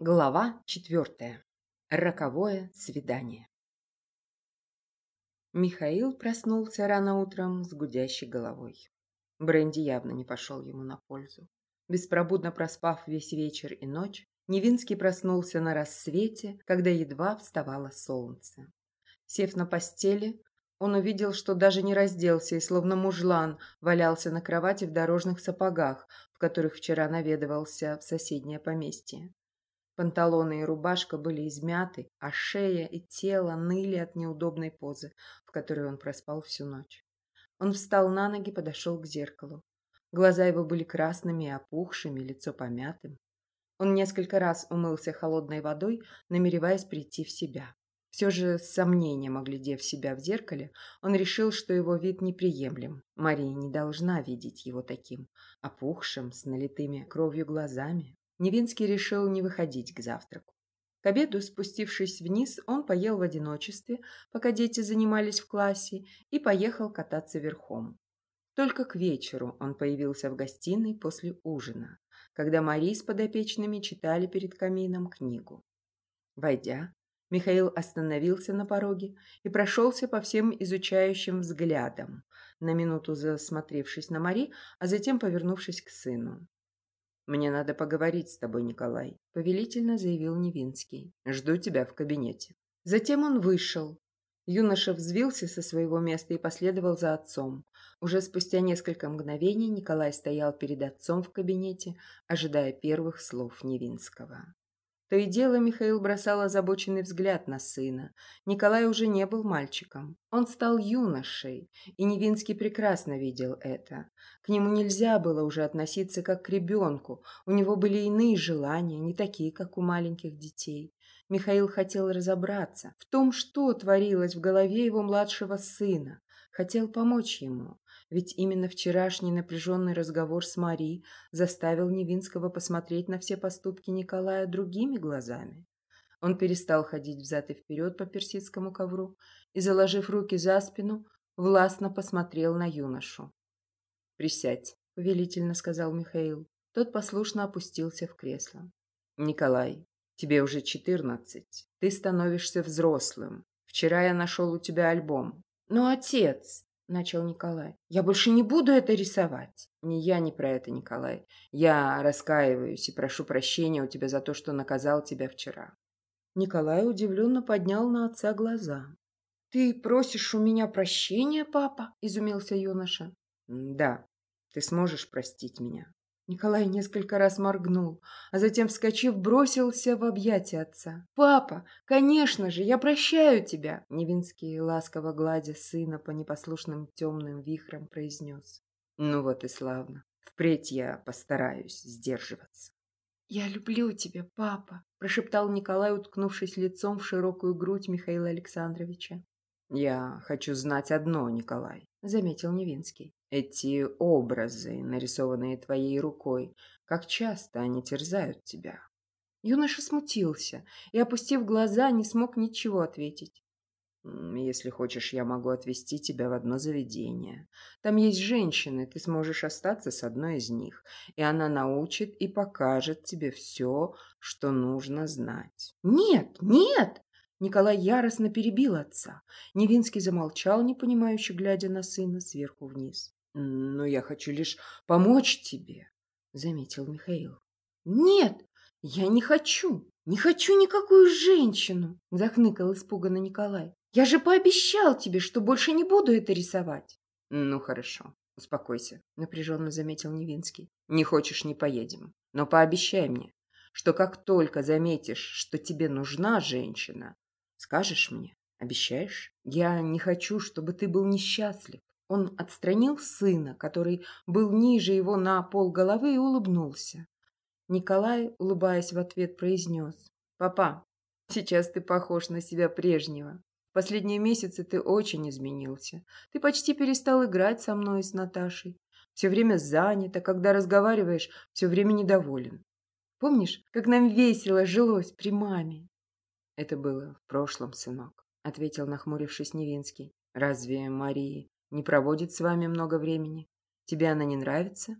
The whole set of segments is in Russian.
Глава четвертая. Роковое свидание. Михаил проснулся рано утром с гудящей головой. Бренди явно не пошел ему на пользу. Беспробудно проспав весь вечер и ночь, Невинский проснулся на рассвете, когда едва вставало солнце. Сев на постели, он увидел, что даже не разделся и, словно мужлан, валялся на кровати в дорожных сапогах, в которых вчера наведывался в соседнее поместье. Панталоны и рубашка были измяты, а шея и тело ныли от неудобной позы, в которой он проспал всю ночь. Он встал на ноги, подошел к зеркалу. Глаза его были красными и опухшими, лицо помятым. Он несколько раз умылся холодной водой, намереваясь прийти в себя. Все же с сомнением оглядев себя в зеркале, он решил, что его вид неприемлем. Мария не должна видеть его таким, опухшим, с налитыми кровью глазами. Невинский решил не выходить к завтраку. К обеду, спустившись вниз, он поел в одиночестве, пока дети занимались в классе, и поехал кататься верхом. Только к вечеру он появился в гостиной после ужина, когда Мари с подопечными читали перед камином книгу. Войдя, Михаил остановился на пороге и прошелся по всем изучающим взглядам, на минуту засмотревшись на Мари, а затем повернувшись к сыну. «Мне надо поговорить с тобой, Николай», — повелительно заявил Невинский. «Жду тебя в кабинете». Затем он вышел. Юноша взвился со своего места и последовал за отцом. Уже спустя несколько мгновений Николай стоял перед отцом в кабинете, ожидая первых слов Невинского. То и дело Михаил бросал озабоченный взгляд на сына. Николай уже не был мальчиком. Он стал юношей, и Невинский прекрасно видел это. К нему нельзя было уже относиться как к ребенку. У него были иные желания, не такие, как у маленьких детей. Михаил хотел разобраться в том, что творилось в голове его младшего сына. Хотел помочь ему. Ведь именно вчерашний напряженный разговор с Мари заставил Невинского посмотреть на все поступки Николая другими глазами. Он перестал ходить взад и вперед по персидскому ковру и, заложив руки за спину, властно посмотрел на юношу. «Присядь», — повелительно сказал Михаил. Тот послушно опустился в кресло. «Николай, тебе уже четырнадцать. Ты становишься взрослым. Вчера я нашел у тебя альбом». «Но отец...» — начал Николай. «Я больше не буду это рисовать». «Не я, не про это, Николай. Я раскаиваюсь и прошу прощения у тебя за то, что наказал тебя вчера». Николай удивленно поднял на отца глаза. «Ты просишь у меня прощения, папа?» — изумился юноша. «Да, ты сможешь простить меня». Николай несколько раз моргнул, а затем, вскочив, бросился в объятия отца. «Папа, конечно же, я прощаю тебя!» Невинский, ласково гладя сына по непослушным темным вихрам, произнес. «Ну вот и славно. Впредь я постараюсь сдерживаться». «Я люблю тебя, папа», – прошептал Николай, уткнувшись лицом в широкую грудь Михаила Александровича. «Я хочу знать одно, Николай», — заметил Невинский. «Эти образы, нарисованные твоей рукой, как часто они терзают тебя?» Юноша смутился и, опустив глаза, не смог ничего ответить. «Если хочешь, я могу отвезти тебя в одно заведение. Там есть женщины, ты сможешь остаться с одной из них, и она научит и покажет тебе все, что нужно знать». «Нет, нет!» Николай яростно перебил отца. Невинский замолчал, непонимающе глядя на сына сверху вниз. «Но я хочу лишь помочь тебе», — заметил Михаил. «Нет, я не хочу, не хочу никакую женщину», — захныкал испуганно Николай. «Я же пообещал тебе, что больше не буду это рисовать». «Ну, хорошо, успокойся», — напряженно заметил Невинский. «Не хочешь — не поедем. Но пообещай мне, что как только заметишь, что тебе нужна женщина, Скажешь мне? Обещаешь? Я не хочу, чтобы ты был несчастлив. Он отстранил сына, который был ниже его на пол головы, и улыбнулся. Николай, улыбаясь в ответ, произнес. «Папа, сейчас ты похож на себя прежнего. Последние месяцы ты очень изменился. Ты почти перестал играть со мной и с Наташей. Все время занят, а когда разговариваешь, все время недоволен. Помнишь, как нам весело жилось при маме? «Это было в прошлом, сынок», — ответил, нахмурившись Невинский. «Разве Мария не проводит с вами много времени? Тебе она не нравится?»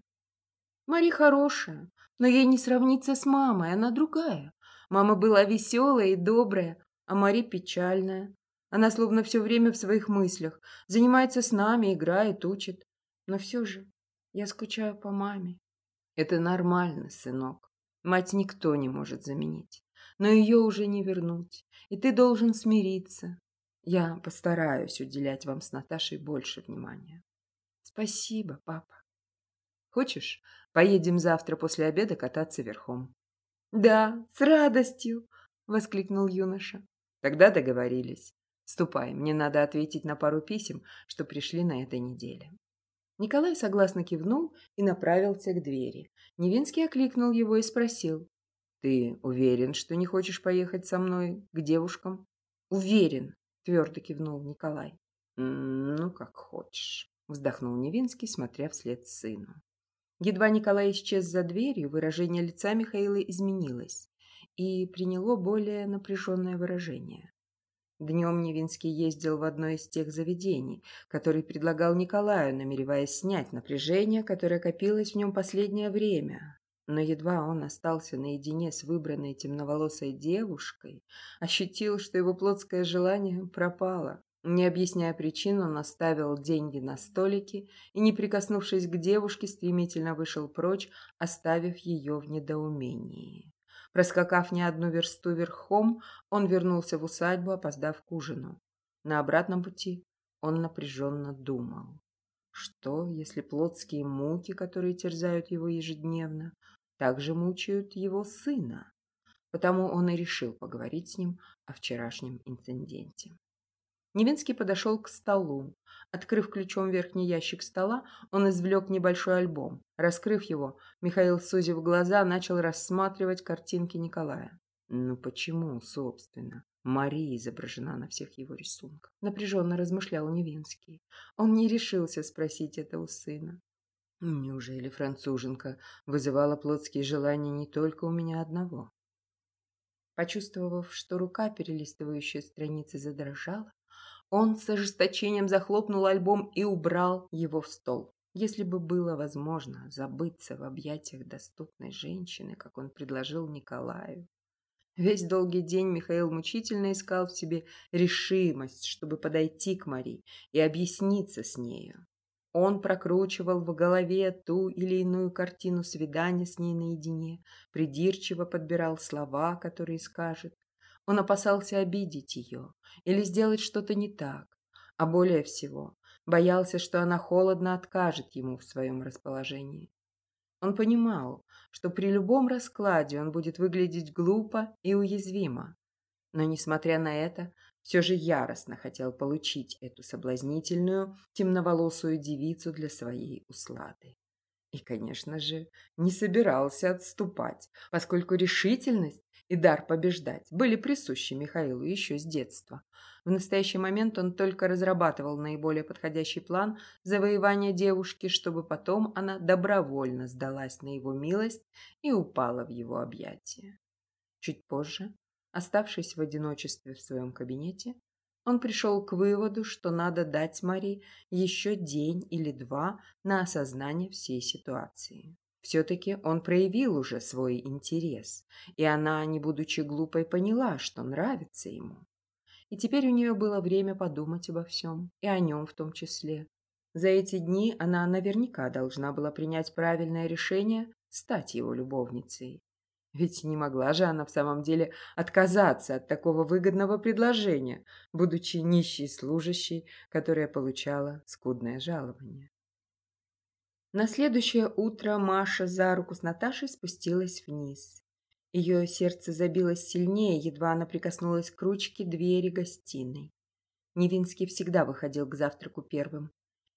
«Мария хорошая, но ей не сравнится с мамой, она другая. Мама была веселая и добрая, а Мари печальная. Она словно все время в своих мыслях, занимается с нами, играет, учит. Но все же я скучаю по маме. Это нормально, сынок. Мать никто не может заменить. Но ее уже не вернуть. И ты должен смириться. Я постараюсь уделять вам с Наташей больше внимания. Спасибо, папа. Хочешь, поедем завтра после обеда кататься верхом? Да, с радостью, воскликнул юноша. Тогда договорились. Ступай, мне надо ответить на пару писем, что пришли на этой неделе. Николай согласно кивнул и направился к двери. Невинский окликнул его и спросил. «Ты уверен, что не хочешь поехать со мной к девушкам?» «Уверен», — твердо кивнул Николай. «Ну, как хочешь», — вздохнул Невинский, смотря вслед сыну. Едва Николай исчез за дверью, выражение лица Михаила изменилось и приняло более напряженное выражение. Днем Невинский ездил в одно из тех заведений, которые предлагал Николаю, намереваясь снять напряжение, которое копилось в нем последнее время. Но едва он остался наедине с выбранной темноволосой девушкой, ощутил, что его плотское желание пропало. Не объясняя причин, он оставил деньги на столике и, не прикоснувшись к девушке, стремительно вышел прочь, оставив ее в недоумении. Проскакав не одну версту верхом, он вернулся в усадьбу, опоздав к ужину. На обратном пути он напряженно думал. Что, если плотские муки, которые терзают его ежедневно, также мучают его сына? Потому он и решил поговорить с ним о вчерашнем инциденте. Невинский подошел к столу. Открыв ключом верхний ящик стола, он извлек небольшой альбом. Раскрыв его, Михаил, сузив глаза, начал рассматривать картинки Николая. Ну почему, собственно? Мария изображена на всех его рисунках. Напряженно размышлял Невинский. Он не решился спросить это у сына. Неужели француженка вызывала плотские желания не только у меня одного? Почувствовав, что рука, перелистывающая страницы, задрожала, он с ожесточением захлопнул альбом и убрал его в стол. Если бы было возможно забыться в объятиях доступной женщины, как он предложил Николаю. Весь долгий день Михаил мучительно искал в себе решимость, чтобы подойти к Мари и объясниться с нею. Он прокручивал в голове ту или иную картину свидания с ней наедине, придирчиво подбирал слова, которые скажет, он опасался обидеть ее или сделать что-то не так, а более всего боялся, что она холодно откажет ему в своем расположении. Он понимал, что при любом раскладе он будет выглядеть глупо и уязвимо, но, несмотря на это, все же яростно хотел получить эту соблазнительную темноволосую девицу для своей услады. И, конечно же, не собирался отступать, поскольку решительность и дар побеждать были присущи Михаилу еще с детства. В настоящий момент он только разрабатывал наиболее подходящий план завоевания девушки, чтобы потом она добровольно сдалась на его милость и упала в его объятия. Чуть позже, оставшись в одиночестве в своем кабинете, он пришел к выводу, что надо дать Мари еще день или два на осознание всей ситуации. Все-таки он проявил уже свой интерес, и она, не будучи глупой, поняла, что нравится ему. И теперь у нее было время подумать обо всем, и о нем в том числе. За эти дни она наверняка должна была принять правильное решение стать его любовницей. Ведь не могла же она в самом деле отказаться от такого выгодного предложения, будучи нищей служащей, которая получала скудное жалование. На следующее утро Маша за руку с Наташей спустилась вниз. Ее сердце забилось сильнее, едва она прикоснулась к ручке двери гостиной. Невинский всегда выходил к завтраку первым,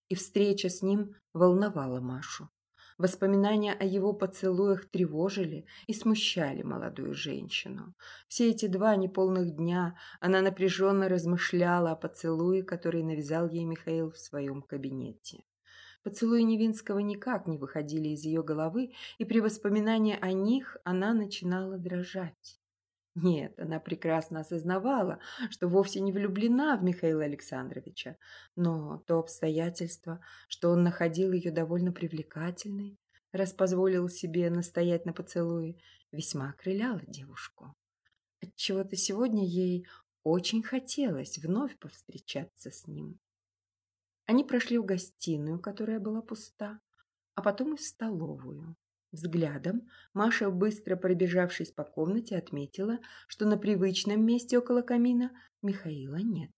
и встреча с ним волновала Машу. Воспоминания о его поцелуях тревожили и смущали молодую женщину. Все эти два неполных дня она напряженно размышляла о поцелуе, который навязал ей Михаил в своем кабинете. Поцелуи Невинского никак не выходили из ее головы, и при воспоминании о них она начинала дрожать. Нет, она прекрасно осознавала, что вовсе не влюблена в Михаила Александровича, но то обстоятельство, что он находил ее довольно привлекательной, раз позволил себе настоять на поцелуе, весьма окрыляло девушку. Отчего-то сегодня ей очень хотелось вновь повстречаться с ним. Они прошли в гостиную, которая была пуста, а потом и в столовую. Взглядом Маша, быстро пробежавшись по комнате, отметила, что на привычном месте около камина Михаила нет.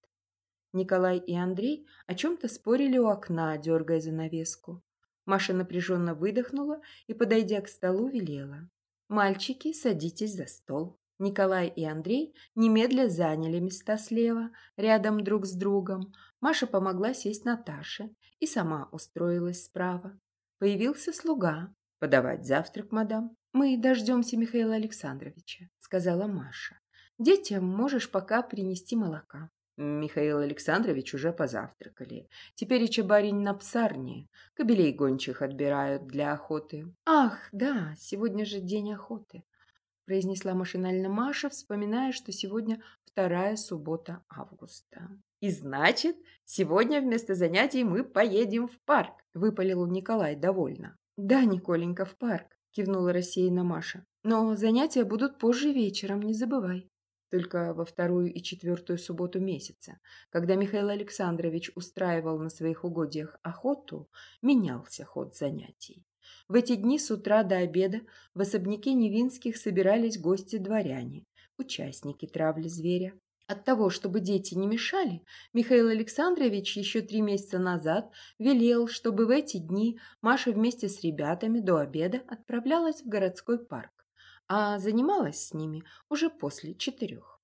Николай и Андрей о чем-то спорили у окна, дергая занавеску. Маша напряженно выдохнула и, подойдя к столу, велела. «Мальчики, садитесь за стол». Николай и Андрей немедля заняли места слева, рядом друг с другом. Маша помогла сесть Наташе и сама устроилась справа. Появился слуга. «Подавать завтрак, мадам?» «Мы дождемся Михаила Александровича», — сказала Маша. «Детям можешь пока принести молока». Михаил Александрович уже позавтракали. Теперь и барин на псарне. Кобелей гончих отбирают для охоты. «Ах, да, сегодня же день охоты», – произнесла машинально Маша, вспоминая, что сегодня вторая суббота августа. «И значит, сегодня вместо занятий мы поедем в парк», – выпалил Николай довольно. «Да, Николенька, в парк», – кивнула рассеянно Маша. «Но занятия будут позже вечером, не забывай» только во вторую и четвертую субботу месяца, когда Михаил Александрович устраивал на своих угодьях охоту, менялся ход занятий. В эти дни с утра до обеда в особняке Невинских собирались гости-дворяне, участники травли зверя. От того, чтобы дети не мешали, Михаил Александрович еще три месяца назад велел, чтобы в эти дни Маша вместе с ребятами до обеда отправлялась в городской парк а занималась с ними уже после четырех.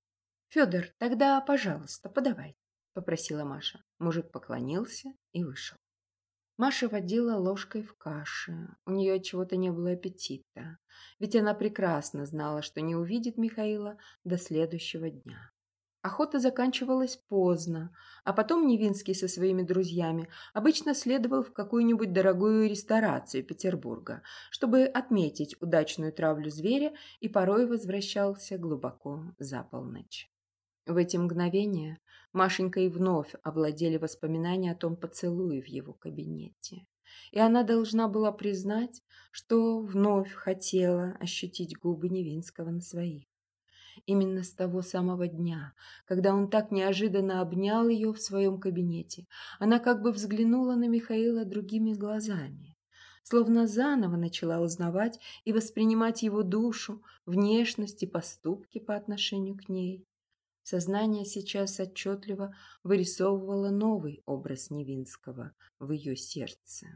«Федор, тогда, пожалуйста, подавай», — попросила Маша. Мужик поклонился и вышел. Маша водила ложкой в каше. У нее чего-то не было аппетита, ведь она прекрасно знала, что не увидит Михаила до следующего дня. Охота заканчивалась поздно, а потом Невинский со своими друзьями обычно следовал в какую-нибудь дорогую ресторацию Петербурга, чтобы отметить удачную травлю зверя и порой возвращался глубоко за полночь. В эти мгновения Машенька и вновь овладели воспоминания о том поцелуе в его кабинете. И она должна была признать, что вновь хотела ощутить губы Невинского на своих. Именно с того самого дня, когда он так неожиданно обнял ее в своем кабинете, она как бы взглянула на Михаила другими глазами, словно заново начала узнавать и воспринимать его душу, внешность и поступки по отношению к ней. Сознание сейчас отчетливо вырисовывало новый образ Невинского в ее сердце.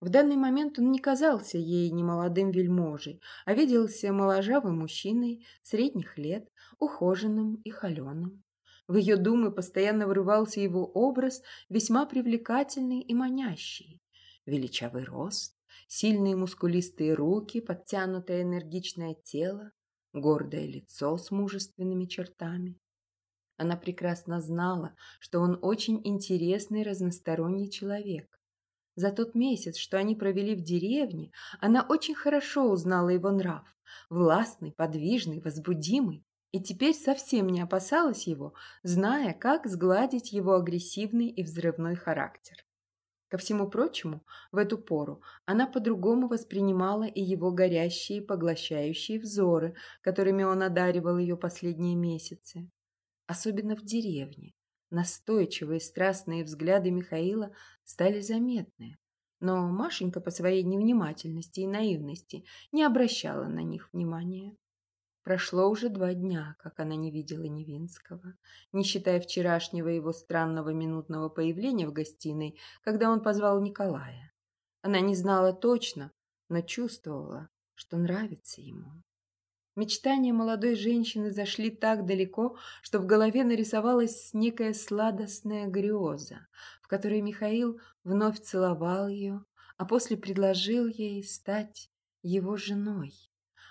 В данный момент он не казался ей ни молодым вельможей, а виделся моложавым мужчиной средних лет, ухоженным и холеным. В ее думы постоянно врывался его образ, весьма привлекательный и манящий. Величавый рост, сильные мускулистые руки, подтянутое энергичное тело, гордое лицо с мужественными чертами. Она прекрасно знала, что он очень интересный разносторонний человек, за тот месяц, что они провели в деревне, она очень хорошо узнала его нрав. Властный, подвижный, возбудимый. И теперь совсем не опасалась его, зная, как сгладить его агрессивный и взрывной характер. Ко всему прочему, в эту пору она по-другому воспринимала и его горящие, поглощающие взоры, которыми он одаривал ее последние месяцы. Особенно в деревне, Настойчивые страстные взгляды Михаила стали заметны, но Машенька по своей невнимательности и наивности не обращала на них внимания. Прошло уже два дня, как она не видела Невинского, не считая вчерашнего его странного минутного появления в гостиной, когда он позвал Николая. Она не знала точно, но чувствовала, что нравится ему. Мечтания молодой женщины зашли так далеко, что в голове нарисовалась некая сладостная греза, в которой Михаил вновь целовал ее, а после предложил ей стать его женой.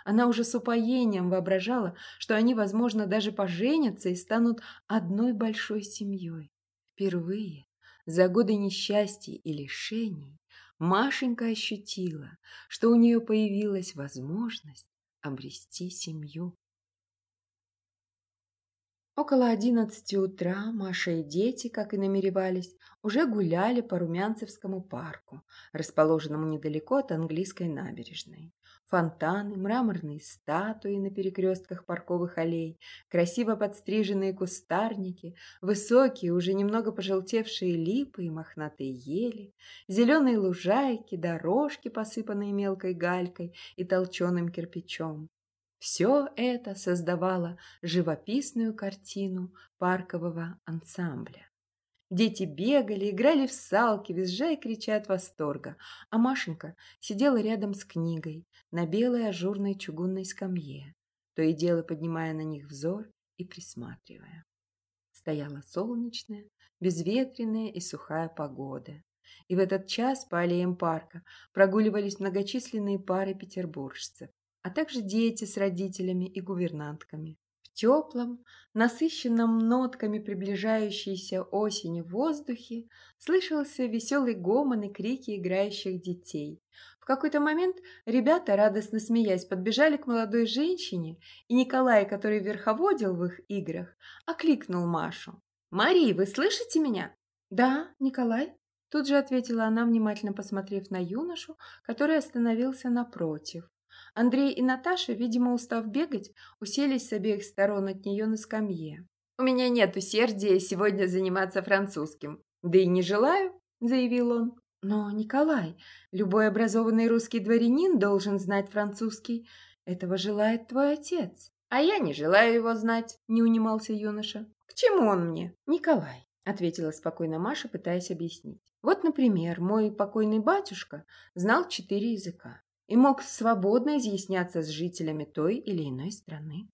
Она уже с упоением воображала, что они, возможно, даже поженятся и станут одной большой семьей. Впервые за годы несчастья и лишений Машенька ощутила, что у нее появилась возможность обрести семью. Около одиннадцати утра Маша и дети, как и намеревались, уже гуляли по Румянцевскому парку, расположенному недалеко от английской набережной. Фонтаны, мраморные статуи на перекрестках парковых аллей, красиво подстриженные кустарники, высокие, уже немного пожелтевшие липы и мохнатые ели, зеленые лужайки, дорожки, посыпанные мелкой галькой и толченым кирпичом. Все это создавало живописную картину паркового ансамбля. Дети бегали, играли в салки, визжая и крича от восторга, а Машенька сидела рядом с книгой на белой ажурной чугунной скамье, то и дело поднимая на них взор и присматривая. Стояла солнечная, безветренная и сухая погода, и в этот час по аллеям парка прогуливались многочисленные пары петербуржцев, а также дети с родителями и гувернантками теплом, насыщенном нотками приближающейся осени в воздухе, слышался веселый гомон и крики играющих детей. В какой-то момент ребята, радостно смеясь, подбежали к молодой женщине, и Николай, который верховодил в их играх, окликнул Машу. «Мари, вы слышите меня?» «Да, Николай», Тут же ответила она, внимательно посмотрев на юношу, который остановился напротив. Андрей и Наташа, видимо, устав бегать, уселись с обеих сторон от нее на скамье. «У меня нет усердия сегодня заниматься французским. Да и не желаю», — заявил он. «Но, Николай, любой образованный русский дворянин должен знать французский. Этого желает твой отец». «А я не желаю его знать», — не унимался юноша. «К чему он мне?» «Николай», — ответила спокойно Маша, пытаясь объяснить. «Вот, например, мой покойный батюшка знал четыре языка и мог свободно изъясняться с жителями той или иной страны.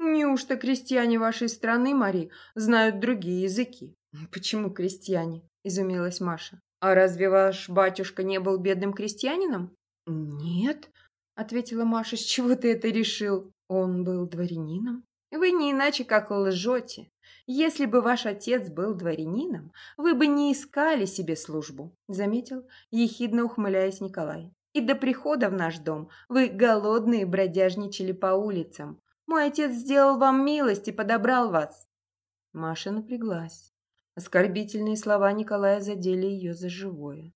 Неужто крестьяне вашей страны, Мари, знают другие языки? Почему крестьяне? Изумилась Маша. А разве ваш батюшка не был бедным крестьянином? Нет, ответила Маша. С чего ты это решил? Он был дворянином. Вы не иначе как лжете. Если бы ваш отец был дворянином, вы бы не искали себе службу, заметил, ехидно ухмыляясь Николай. И до прихода в наш дом вы голодные бродяжничали по улицам. Мой отец сделал вам милость и подобрал вас». Маша напряглась. Оскорбительные слова Николая задели ее за живое.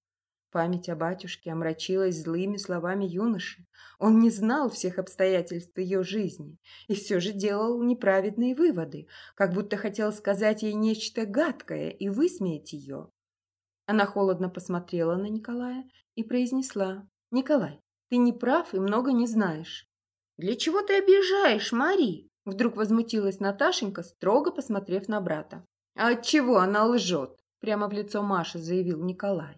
Память о батюшке омрачилась злыми словами юноши. Он не знал всех обстоятельств ее жизни и все же делал неправедные выводы, как будто хотел сказать ей нечто гадкое и высмеять ее. Она холодно посмотрела на Николая и произнесла «Николай, ты не прав и много не знаешь». «Для чего ты обижаешь, Мари?» Вдруг возмутилась Наташенька, строго посмотрев на брата. «А от чего она лжет?» Прямо в лицо Маши заявил Николай.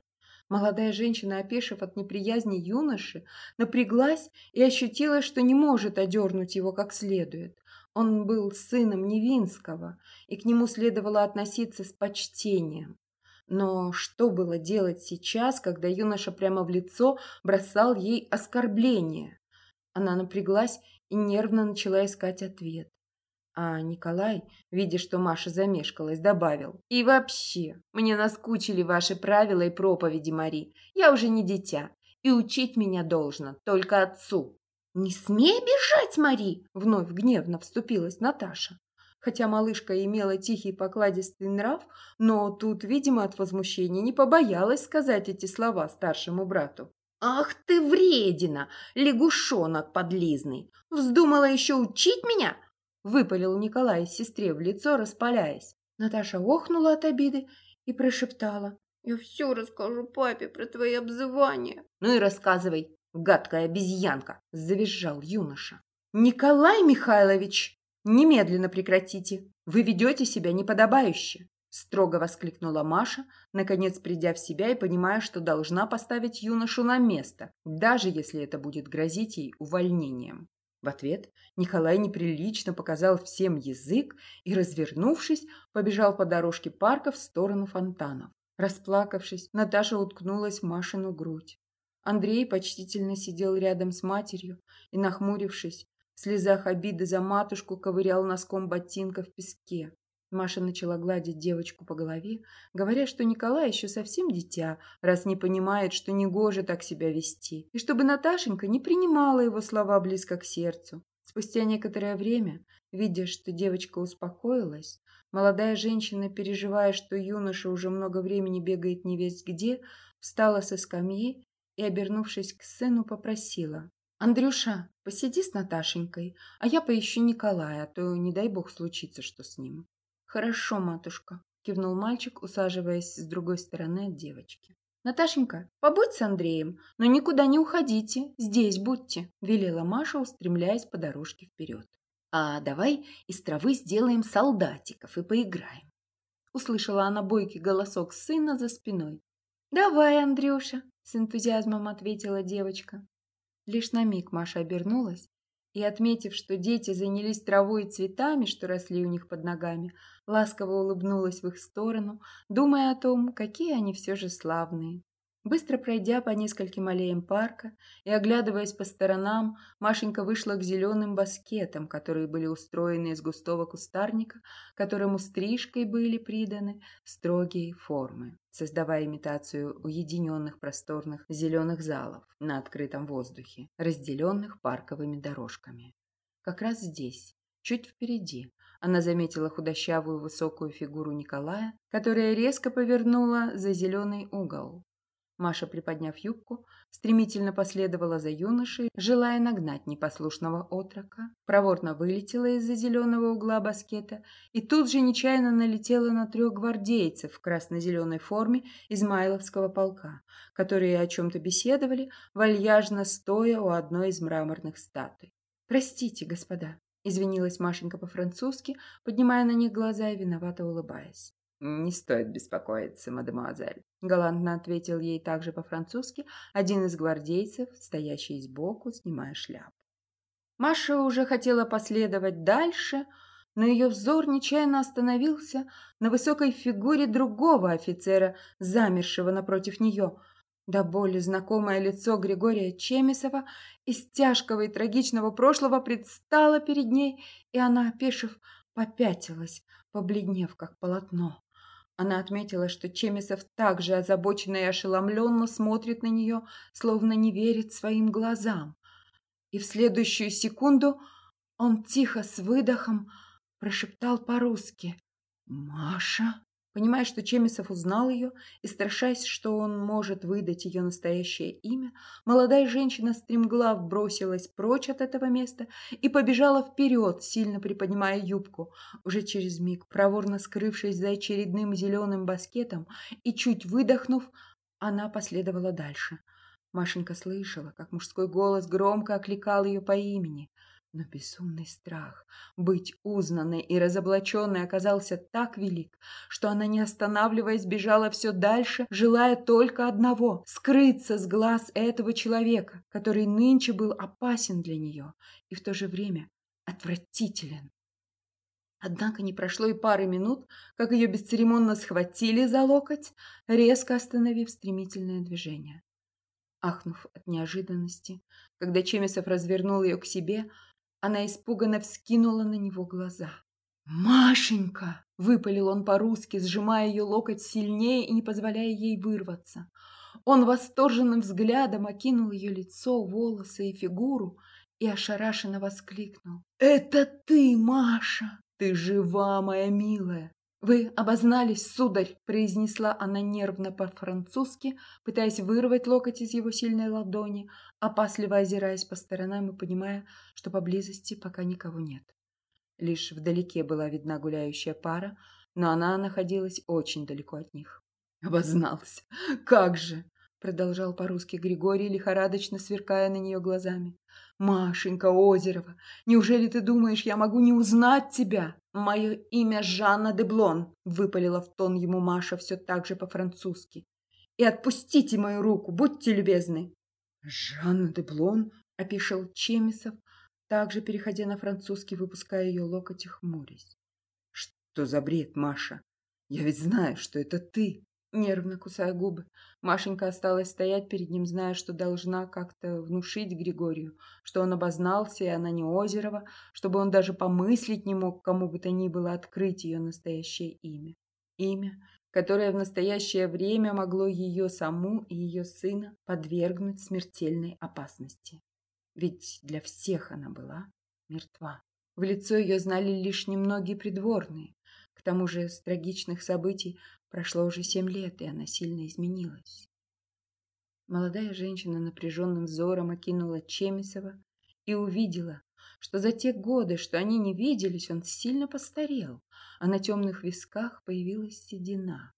Молодая женщина, опешив от неприязни юноши, напряглась и ощутила, что не может одернуть его как следует. Он был сыном Невинского, и к нему следовало относиться с почтением. Но что было делать сейчас, когда юноша прямо в лицо бросал ей оскорбление? Она напряглась и нервно начала искать ответ. А Николай, видя, что Маша замешкалась, добавил. «И вообще, мне наскучили ваши правила и проповеди, Мари. Я уже не дитя, и учить меня должно только отцу». «Не смей бежать, Мари!» — вновь гневно вступилась Наташа. Хотя малышка имела тихий покладистый нрав, но тут, видимо, от возмущения не побоялась сказать эти слова старшему брату. «Ах ты вредина, лягушонок подлизный! Вздумала еще учить меня?» Выпалил Николай сестре в лицо, распаляясь. Наташа охнула от обиды и прошептала. «Я все расскажу папе про твои обзывания». «Ну и рассказывай, гадкая обезьянка!» – завизжал юноша. «Николай Михайлович!» «Немедленно прекратите! Вы ведете себя неподобающе!» Строго воскликнула Маша, наконец придя в себя и понимая, что должна поставить юношу на место, даже если это будет грозить ей увольнением. В ответ Николай неприлично показал всем язык и, развернувшись, побежал по дорожке парка в сторону фонтанов. Расплакавшись, Наташа уткнулась в Машину грудь. Андрей почтительно сидел рядом с матерью и, нахмурившись, в слезах обиды за матушку ковырял носком ботинка в песке. Маша начала гладить девочку по голове, говоря, что Николай еще совсем дитя, раз не понимает, что негоже так себя вести, и чтобы Наташенька не принимала его слова близко к сердцу. Спустя некоторое время, видя, что девочка успокоилась, молодая женщина, переживая, что юноша уже много времени бегает невесть где, встала со скамьи и, обернувшись к сыну, попросила. «Андрюша, посиди с Наташенькой, а я поищу Николая, а то, не дай бог, случится что с ним». «Хорошо, матушка», – кивнул мальчик, усаживаясь с другой стороны от девочки. «Наташенька, побудь с Андреем, но никуда не уходите, здесь будьте», – велела Маша, устремляясь по дорожке вперед. «А давай из травы сделаем солдатиков и поиграем», – услышала она бойкий голосок сына за спиной. «Давай, Андрюша», – с энтузиазмом ответила девочка. Лишь на миг Маша обернулась и, отметив, что дети занялись травой и цветами, что росли у них под ногами, ласково улыбнулась в их сторону, думая о том, какие они все же славные. Быстро пройдя по нескольким аллеям парка и оглядываясь по сторонам, Машенька вышла к зеленым баскетам, которые были устроены из густого кустарника, которому стрижкой были приданы строгие формы, создавая имитацию уединенных просторных зеленых залов на открытом воздухе, разделенных парковыми дорожками. Как раз здесь, чуть впереди, она заметила худощавую высокую фигуру Николая, которая резко повернула за зеленый угол. Маша, приподняв юбку, стремительно последовала за юношей, желая нагнать непослушного отрока, проворно вылетела из-за зеленого угла баскета и тут же нечаянно налетела на трех гвардейцев в красно-зеленой форме Измайловского полка, которые о чем-то беседовали, вальяжно стоя у одной из мраморных статуй. «Простите, господа», — извинилась Машенька по-французски, поднимая на них глаза и виновато улыбаясь. «Не стоит беспокоиться, мадемуазель», — галантно ответил ей также по-французски один из гвардейцев, стоящий сбоку, снимая шляпу. Маша уже хотела последовать дальше, но ее взор нечаянно остановился на высокой фигуре другого офицера, замершего напротив нее. До боли знакомое лицо Григория Чемисова из тяжкого и трагичного прошлого предстало перед ней, и она, опешив, попятилась, побледнев, как полотно. Она отметила, что Чемисов также озабоченно и ошеломленно смотрит на нее, словно не верит своим глазам. И в следующую секунду он тихо с выдохом прошептал по-русски «Маша». Понимая, что Чемисов узнал ее и страшась, что он может выдать ее настоящее имя, молодая женщина стремглав бросилась прочь от этого места и побежала вперед, сильно приподнимая юбку. Уже через миг, проворно скрывшись за очередным зеленым баскетом и чуть выдохнув, она последовала дальше. Машенька слышала, как мужской голос громко окликал ее по имени – но безумный страх быть узнанной и разоблаченной оказался так велик, что она, не останавливаясь, бежала все дальше, желая только одного — скрыться с глаз этого человека, который нынче был опасен для нее и в то же время отвратителен. Однако не прошло и пары минут, как ее бесцеремонно схватили за локоть, резко остановив стремительное движение. Ахнув от неожиданности, когда Чемисов развернул ее к себе, она испуганно вскинула на него глаза. «Машенька!» – выпалил он по-русски, сжимая ее локоть сильнее и не позволяя ей вырваться. Он восторженным взглядом окинул ее лицо, волосы и фигуру и ошарашенно воскликнул. «Это ты, Маша! Ты жива, моя милая! «Вы обознались, сударь!» – произнесла она нервно по-французски, пытаясь вырвать локоть из его сильной ладони, опасливо озираясь по сторонам и понимая, что поблизости пока никого нет. Лишь вдалеке была видна гуляющая пара, но она находилась очень далеко от них. «Обознался! Как же!» – продолжал по-русски Григорий, лихорадочно сверкая на нее глазами. «Машенька Озерова, неужели ты думаешь, я могу не узнать тебя?» «Мое имя Жанна де Блон», — выпалила в тон ему Маша все так же по-французски. «И отпустите мою руку, будьте любезны». «Жанна де Блон?» — опишел Чемисов, также переходя на французский, выпуская ее локоть и хмурясь. «Что за бред, Маша? Я ведь знаю, что это ты!» Нервно кусая губы, Машенька осталась стоять перед ним, зная, что должна как-то внушить Григорию, что он обознался, и она не Озерова, чтобы он даже помыслить не мог кому бы то ни было открыть ее настоящее имя. Имя, которое в настоящее время могло ее саму и ее сына подвергнуть смертельной опасности. Ведь для всех она была мертва. В лицо ее знали лишь немногие придворные. К тому же с трагичных событий Прошло уже семь лет, и она сильно изменилась. Молодая женщина напряженным взором окинула Чемисова и увидела, что за те годы, что они не виделись, он сильно постарел, а на темных висках появилась седина.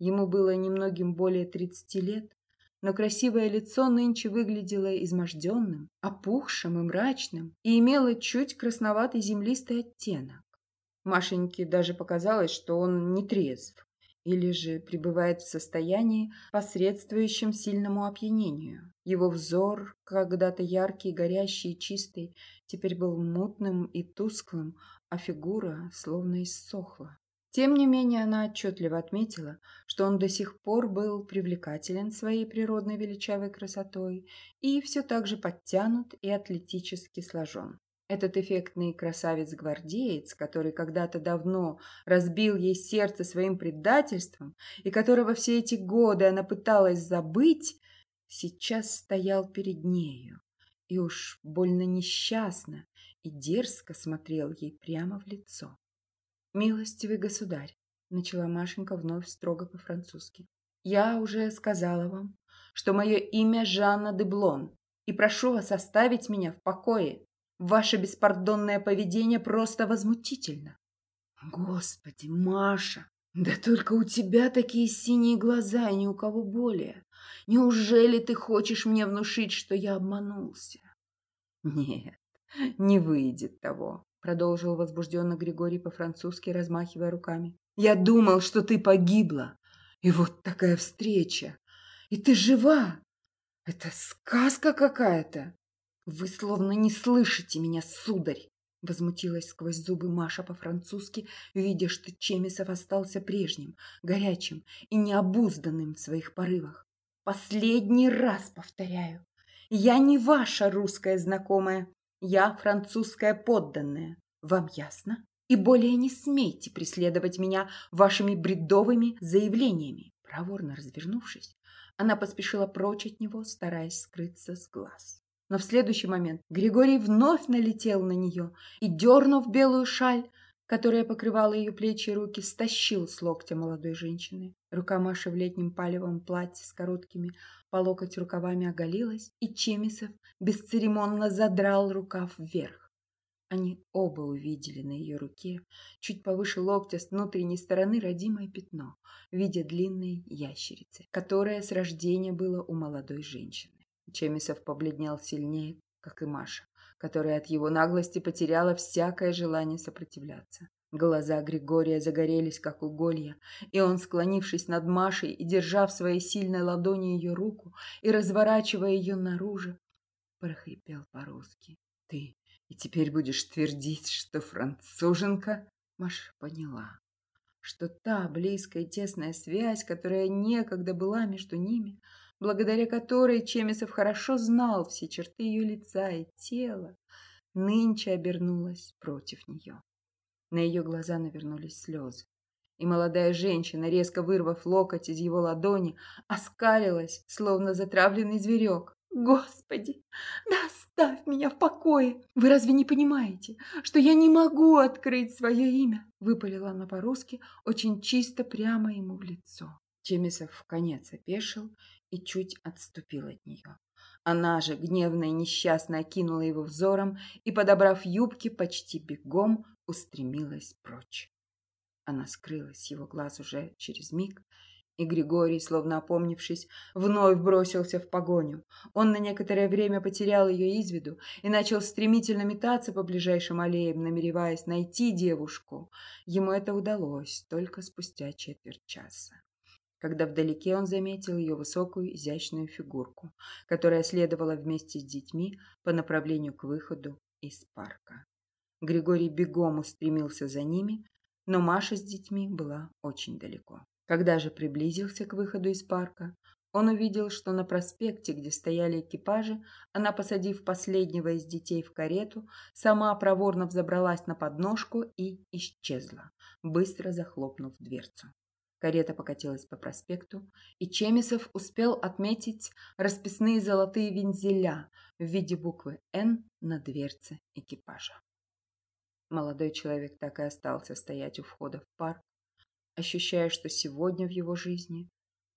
Ему было немногим более тридцати лет, но красивое лицо нынче выглядело изможденным, опухшим и мрачным и имело чуть красноватый землистый оттенок. Машеньке даже показалось, что он не трезв или же пребывает в состоянии, посредствующем сильному опьянению. Его взор, когда-то яркий, горящий и чистый, теперь был мутным и тусклым, а фигура словно иссохла. Тем не менее, она отчетливо отметила, что он до сих пор был привлекателен своей природной величавой красотой и все так же подтянут и атлетически сложен. Этот эффектный красавец-гвардеец, который когда-то давно разбил ей сердце своим предательством и которого все эти годы она пыталась забыть, сейчас стоял перед нею и уж больно несчастно и дерзко смотрел ей прямо в лицо. «Милостивый государь», — начала Машенька вновь строго по-французски, «я уже сказала вам, что мое имя Жанна де Блон, и прошу вас оставить меня в покое. Ваше беспардонное поведение просто возмутительно. Господи, Маша, да только у тебя такие синие глаза и ни у кого более. Неужели ты хочешь мне внушить, что я обманулся? Нет, не выйдет того, продолжил возбужденно Григорий по-французски, размахивая руками. Я думал, что ты погибла. И вот такая встреча. И ты жива. Это сказка какая-то. «Вы словно не слышите меня, сударь!» Возмутилась сквозь зубы Маша по-французски, видя, что Чемисов остался прежним, горячим и необузданным в своих порывах. «Последний раз повторяю, я не ваша русская знакомая, я французская подданная. Вам ясно? И более не смейте преследовать меня вашими бредовыми заявлениями». Проворно развернувшись, она поспешила прочь от него, стараясь скрыться с глаз. Но в следующий момент Григорий вновь налетел на нее и, дернув белую шаль, которая покрывала ее плечи и руки, стащил с локтя молодой женщины. Рука Маши в летнем палевом платье с короткими по локоть рукавами оголилась, и Чемисов бесцеремонно задрал рукав вверх. Они оба увидели на ее руке, чуть повыше локтя с внутренней стороны, родимое пятно в виде длинной ящерицы, которое с рождения было у молодой женщины. Чемисов побледнел сильнее, как и Маша, которая от его наглости потеряла всякое желание сопротивляться. Глаза Григория загорелись, как уголья, и он, склонившись над Машей и держа в своей сильной ладони ее руку и разворачивая ее наружу, прохрипел по-русски. «Ты и теперь будешь твердить, что француженка?» Маша поняла, что та близкая тесная связь, которая некогда была между ними, — благодаря которой Чемисов хорошо знал все черты ее лица и тела, нынче обернулась против нее. На ее глаза навернулись слезы. И молодая женщина, резко вырвав локоть из его ладони, оскалилась, словно затравленный зверек. «Господи, да оставь меня в покое! Вы разве не понимаете, что я не могу открыть свое имя?» Выпалила она по-русски, очень чисто прямо ему в лицо. Чемисов в конец опешил и чуть отступил от нее. Она же, гневно и несчастно, окинула его взором и, подобрав юбки, почти бегом устремилась прочь. Она скрылась его глаз уже через миг, и Григорий, словно опомнившись, вновь бросился в погоню. Он на некоторое время потерял ее из виду и начал стремительно метаться по ближайшим аллеям, намереваясь найти девушку. Ему это удалось только спустя четверть часа когда вдалеке он заметил ее высокую изящную фигурку, которая следовала вместе с детьми по направлению к выходу из парка. Григорий бегом устремился за ними, но Маша с детьми была очень далеко. Когда же приблизился к выходу из парка, он увидел, что на проспекте, где стояли экипажи, она, посадив последнего из детей в карету, сама проворно взобралась на подножку и исчезла, быстро захлопнув дверцу. Карета покатилась по проспекту, и Чемисов успел отметить расписные золотые вензеля в виде буквы «Н» на дверце экипажа. Молодой человек так и остался стоять у входа в парк, ощущая, что сегодня в его жизни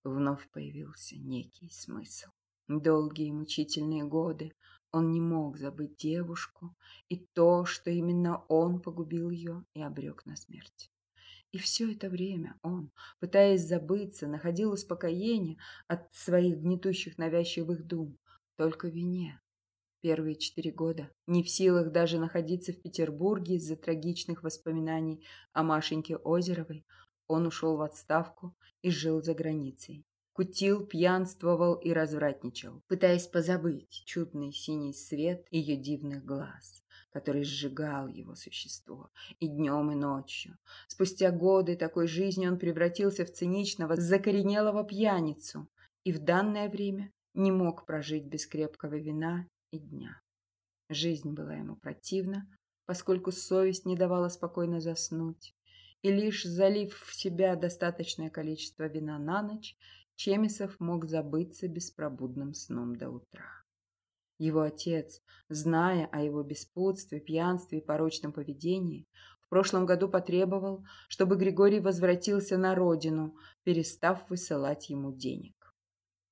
вновь появился некий смысл. Долгие мучительные годы он не мог забыть девушку и то, что именно он погубил ее и обрек на смерть. И все это время он, пытаясь забыться, находил успокоение от своих гнетущих навязчивых дум, только вине. Первые четыре года, не в силах даже находиться в Петербурге из-за трагичных воспоминаний о Машеньке Озеровой, он ушел в отставку и жил за границей. Кутил, пьянствовал и развратничал, пытаясь позабыть чудный синий свет ее дивных глаз, который сжигал его существо и днем, и ночью. Спустя годы такой жизни он превратился в циничного, закоренелого пьяницу и в данное время не мог прожить без крепкого вина и дня. Жизнь была ему противна, поскольку совесть не давала спокойно заснуть, и лишь залив в себя достаточное количество вина на ночь, Чемисов мог забыться беспробудным сном до утра. Его отец, зная о его беспутстве, пьянстве и порочном поведении, в прошлом году потребовал, чтобы Григорий возвратился на родину, перестав высылать ему денег.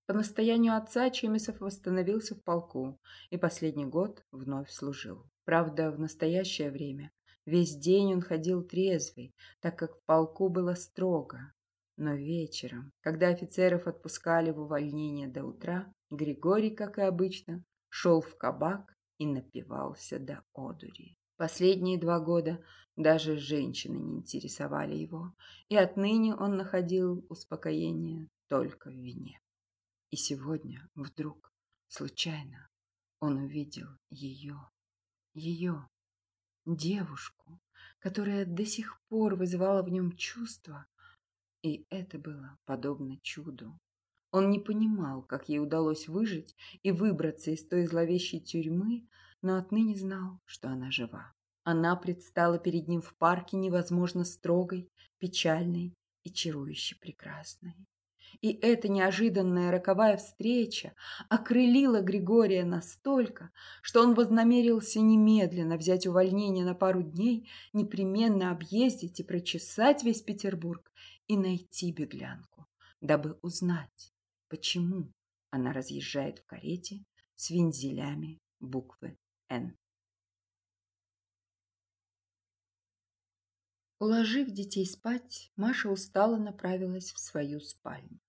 По настоянию отца Чемисов восстановился в полку и последний год вновь служил. Правда, в настоящее время весь день он ходил трезвый, так как в полку было строго, но вечером, когда офицеров отпускали в увольнение до утра, Григорий, как и обычно, шел в кабак и напивался до одури. Последние два года даже женщины не интересовали его, и отныне он находил успокоение только в вине. И сегодня, вдруг, случайно, он увидел ее, ее, девушку, которая до сих пор вызывала в нем чувства, и это было подобно чуду. Он не понимал, как ей удалось выжить и выбраться из той зловещей тюрьмы, но отныне знал, что она жива. Она предстала перед ним в парке невозможно строгой, печальной и чарующе прекрасной. И эта неожиданная роковая встреча окрылила Григория настолько, что он вознамерился немедленно взять увольнение на пару дней, непременно объездить и прочесать весь Петербург и найти беглянку, дабы узнать, почему она разъезжает в карете с вензелями буквы «Н». Уложив детей спать, Маша устало направилась в свою спальню.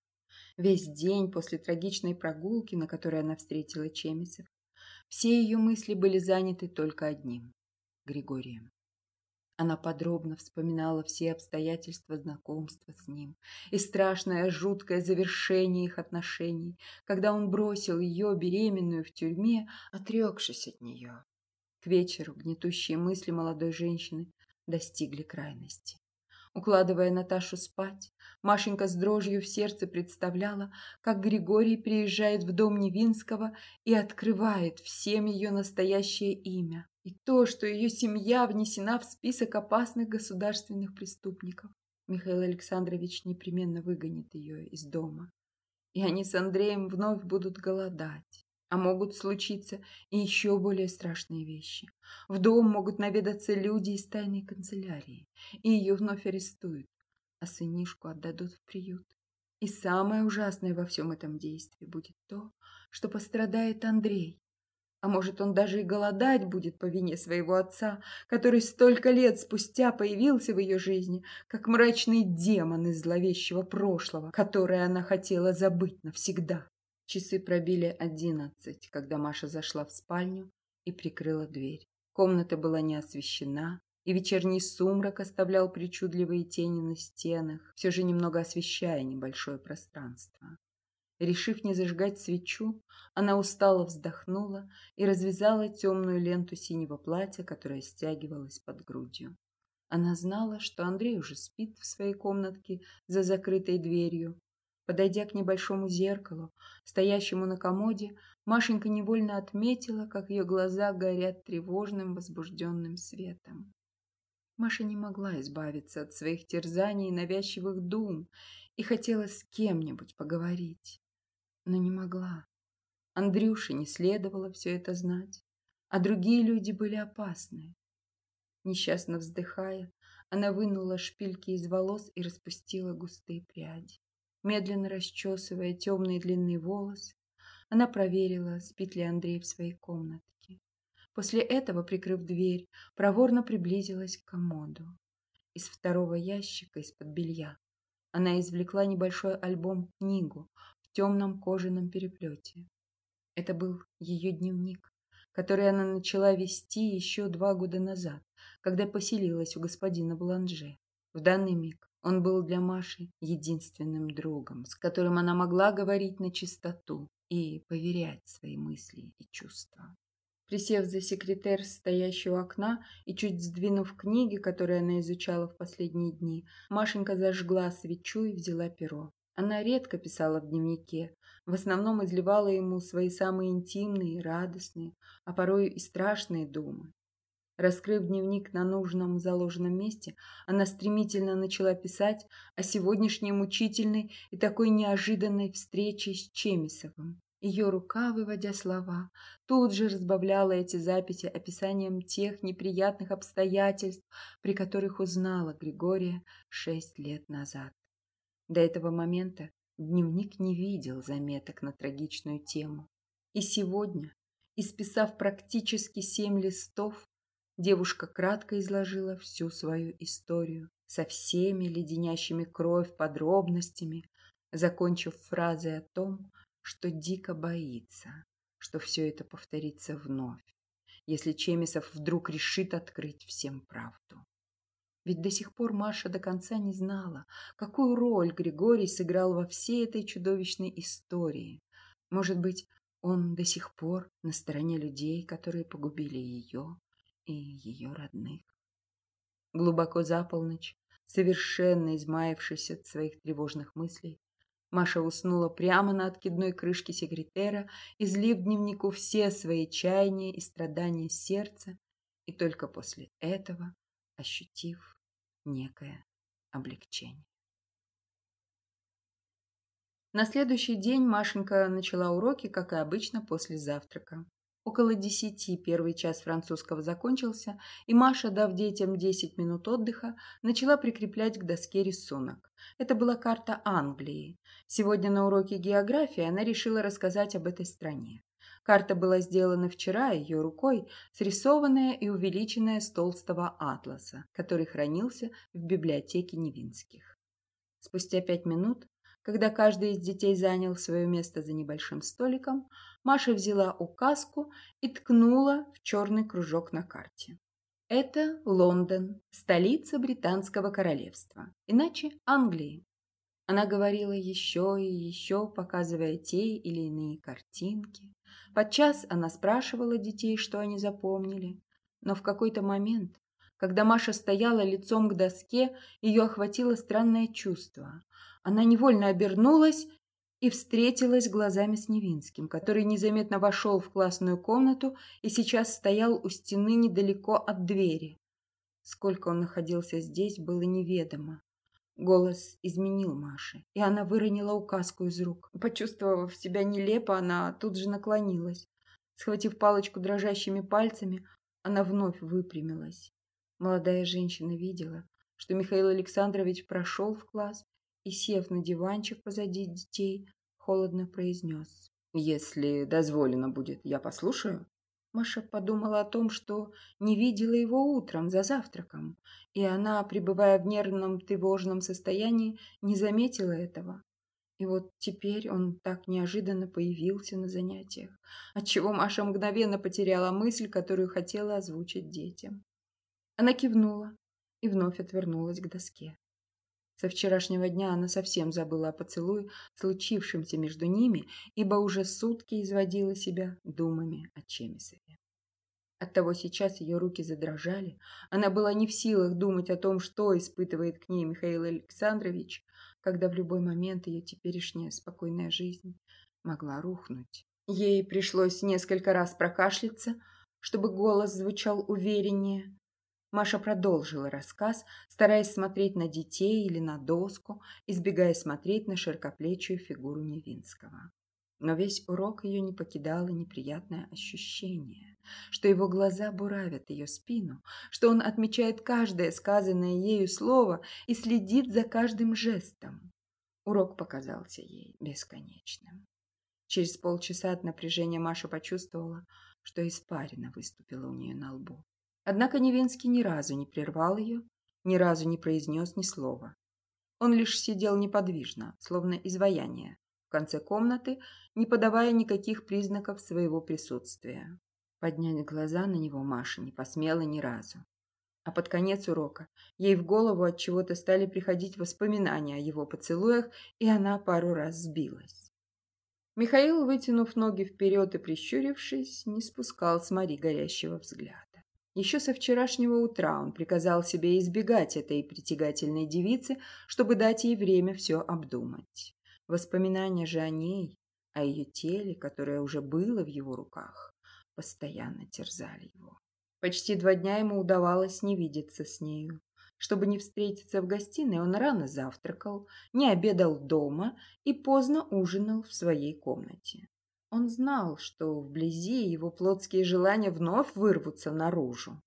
Весь день после трагичной прогулки, на которой она встретила Чемисов, все ее мысли были заняты только одним – Григорием. Она подробно вспоминала все обстоятельства знакомства с ним и страшное, жуткое завершение их отношений, когда он бросил ее, беременную, в тюрьме, отрекшись от нее. К вечеру гнетущие мысли молодой женщины достигли крайности. Укладывая Наташу спать, Машенька с дрожью в сердце представляла, как Григорий приезжает в дом Невинского и открывает всем ее настоящее имя и то, что ее семья внесена в список опасных государственных преступников. Михаил Александрович непременно выгонит ее из дома, и они с Андреем вновь будут голодать. А могут случиться и еще более страшные вещи. В дом могут наведаться люди из тайной канцелярии, и ее вновь арестуют, а сынишку отдадут в приют. И самое ужасное во всем этом действии будет то, что пострадает Андрей. А может, он даже и голодать будет по вине своего отца, который столько лет спустя появился в ее жизни, как мрачный демон из зловещего прошлого, которое она хотела забыть навсегда. Часы пробили одиннадцать, когда Маша зашла в спальню и прикрыла дверь. Комната была не освещена, и вечерний сумрак оставлял причудливые тени на стенах, все же немного освещая небольшое пространство. Решив не зажигать свечу, она устало вздохнула и развязала темную ленту синего платья, которое стягивалось под грудью. Она знала, что Андрей уже спит в своей комнатке за закрытой дверью, Подойдя к небольшому зеркалу, стоящему на комоде, Машенька невольно отметила, как ее глаза горят тревожным возбужденным светом. Маша не могла избавиться от своих терзаний и навязчивых дум и хотела с кем-нибудь поговорить, но не могла. Андрюше не следовало все это знать, а другие люди были опасны. Несчастно вздыхая, она вынула шпильки из волос и распустила густые пряди. медленно расчесывая темные длинные волосы, она проверила, спит ли Андрей в своей комнатке. После этого, прикрыв дверь, проворно приблизилась к комоду. Из второго ящика из-под белья она извлекла небольшой альбом-книгу темном кожаном переплете. Это был ее дневник, который она начала вести еще два года назад, когда поселилась у господина Бланже. В данный миг он был для Маши единственным другом, с которым она могла говорить на чистоту и поверять свои мысли и чувства. Присев за секретарь, стоящий у окна, и чуть сдвинув книги, которые она изучала в последние дни, Машенька зажгла свечу и взяла перо. Она редко писала в дневнике, в основном изливала ему свои самые интимные, радостные, а порой и страшные думы. Раскрыв дневник на нужном заложенном месте, она стремительно начала писать о сегодняшней мучительной и такой неожиданной встрече с Чемисовым. Ее рука, выводя слова, тут же разбавляла эти записи описанием тех неприятных обстоятельств, при которых узнала Григория шесть лет назад. До этого момента дневник не видел заметок на трагичную тему. И сегодня, исписав практически семь листов, девушка кратко изложила всю свою историю со всеми леденящими кровь подробностями, закончив фразой о том, что дико боится, что все это повторится вновь, если Чемисов вдруг решит открыть всем правду. Ведь до сих пор Маша до конца не знала, какую роль Григорий сыграл во всей этой чудовищной истории. Может быть, он до сих пор на стороне людей, которые погубили ее и ее родных. Глубоко за полночь, совершенно измаявшись от своих тревожных мыслей, Маша уснула прямо на откидной крышке секретера, излив дневнику все свои чаяния и страдания сердца, и только после этого ощутив некое облегчение. На следующий день Машенька начала уроки, как и обычно, после завтрака. Около десяти первый час французского закончился, и Маша, дав детям десять минут отдыха, начала прикреплять к доске рисунок. Это была карта Англии. Сегодня на уроке географии она решила рассказать об этой стране. Карта была сделана вчера ее рукой, срисованная и увеличенная с толстого атласа, который хранился в библиотеке Невинских. Спустя пять минут когда каждый из детей занял свое место за небольшим столиком, Маша взяла указку и ткнула в черный кружок на карте. Это Лондон, столица Британского королевства, иначе Англии. Она говорила еще и еще, показывая те или иные картинки. Подчас она спрашивала детей, что они запомнили. Но в какой-то момент, когда Маша стояла лицом к доске, ее охватило странное чувство. Она невольно обернулась и встретилась глазами с Невинским, который незаметно вошел в классную комнату и сейчас стоял у стены недалеко от двери. Сколько он находился здесь, было неведомо. Голос изменил Маше, и она выронила указку из рук. Почувствовав себя нелепо, она тут же наклонилась. Схватив палочку дрожащими пальцами, она вновь выпрямилась. Молодая женщина видела, что Михаил Александрович прошел в класс и, сев на диванчик позади детей, холодно произнес. «Если дозволено будет, я послушаю?» Маша подумала о том, что не видела его утром за завтраком, и она, пребывая в нервном тревожном состоянии, не заметила этого. И вот теперь он так неожиданно появился на занятиях, отчего Маша мгновенно потеряла мысль, которую хотела озвучить детям. Она кивнула и вновь отвернулась к доске. Со вчерашнего дня она совсем забыла о поцелуе, случившемся между ними, ибо уже сутки изводила себя думами о Чемисове. Оттого сейчас ее руки задрожали. Она была не в силах думать о том, что испытывает к ней Михаил Александрович, когда в любой момент ее теперешняя спокойная жизнь могла рухнуть. Ей пришлось несколько раз прокашляться, чтобы голос звучал увереннее, Маша продолжила рассказ, стараясь смотреть на детей или на доску, избегая смотреть на широкоплечую фигуру Невинского. Но весь урок ее не покидало неприятное ощущение, что его глаза буравят ее спину, что он отмечает каждое сказанное ею слово и следит за каждым жестом. Урок показался ей бесконечным. Через полчаса от напряжения Маша почувствовала, что испарина выступила у нее на лбу. Однако Невинский ни разу не прервал ее, ни разу не произнес ни слова. Он лишь сидел неподвижно, словно изваяние, в конце комнаты, не подавая никаких признаков своего присутствия. Поднять глаза на него Маша не посмела ни разу. А под конец урока ей в голову от чего-то стали приходить воспоминания о его поцелуях, и она пару раз сбилась. Михаил, вытянув ноги вперед и прищурившись, не спускал с Мари горящего взгляда. Еще со вчерашнего утра он приказал себе избегать этой притягательной девицы, чтобы дать ей время все обдумать. Воспоминания же о ней, о ее теле, которое уже было в его руках, постоянно терзали его. Почти два дня ему удавалось не видеться с нею. Чтобы не встретиться в гостиной, он рано завтракал, не обедал дома и поздно ужинал в своей комнате. Он знал, что вблизи его плотские желания вновь вырвутся наружу.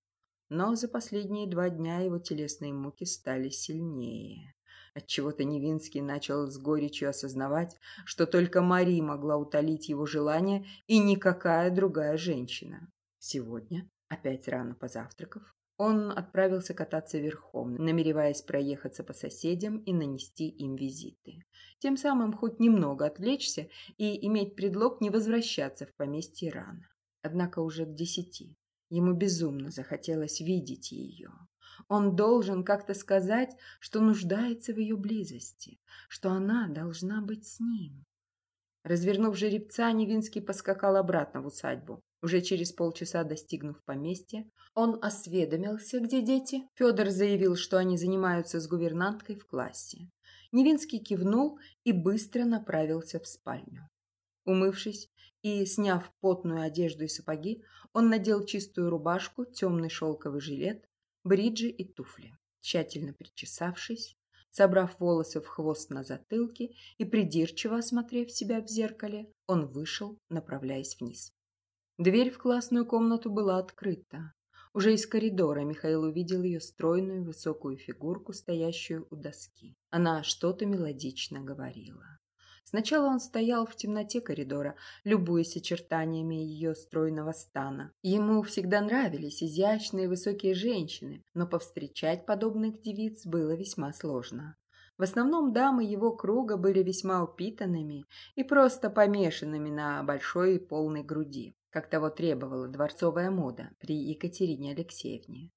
Но за последние два дня его телесные муки стали сильнее. Отчего-то Невинский начал с горечью осознавать, что только Мари могла утолить его желание и никакая другая женщина. Сегодня, опять рано позавтракав, он отправился кататься верхом, намереваясь проехаться по соседям и нанести им визиты. Тем самым хоть немного отвлечься и иметь предлог не возвращаться в поместье рано. Однако уже к десяти. Ему безумно захотелось видеть ее. Он должен как-то сказать, что нуждается в ее близости, что она должна быть с ним. Развернув жеребца, Невинский поскакал обратно в усадьбу. Уже через полчаса достигнув поместья, он осведомился, где дети. Федор заявил, что они занимаются с гувернанткой в классе. Невинский кивнул и быстро направился в спальню. Умывшись и сняв потную одежду и сапоги, он надел чистую рубашку, темный шелковый жилет, бриджи и туфли. Тщательно причесавшись, собрав волосы в хвост на затылке и придирчиво осмотрев себя в зеркале, он вышел, направляясь вниз. Дверь в классную комнату была открыта. Уже из коридора Михаил увидел ее стройную высокую фигурку, стоящую у доски. Она что-то мелодично говорила. Сначала он стоял в темноте коридора, любуясь очертаниями ее стройного стана. Ему всегда нравились изящные высокие женщины, но повстречать подобных девиц было весьма сложно. В основном дамы его круга были весьма упитанными и просто помешанными на большой и полной груди, как того требовала дворцовая мода при Екатерине Алексеевне.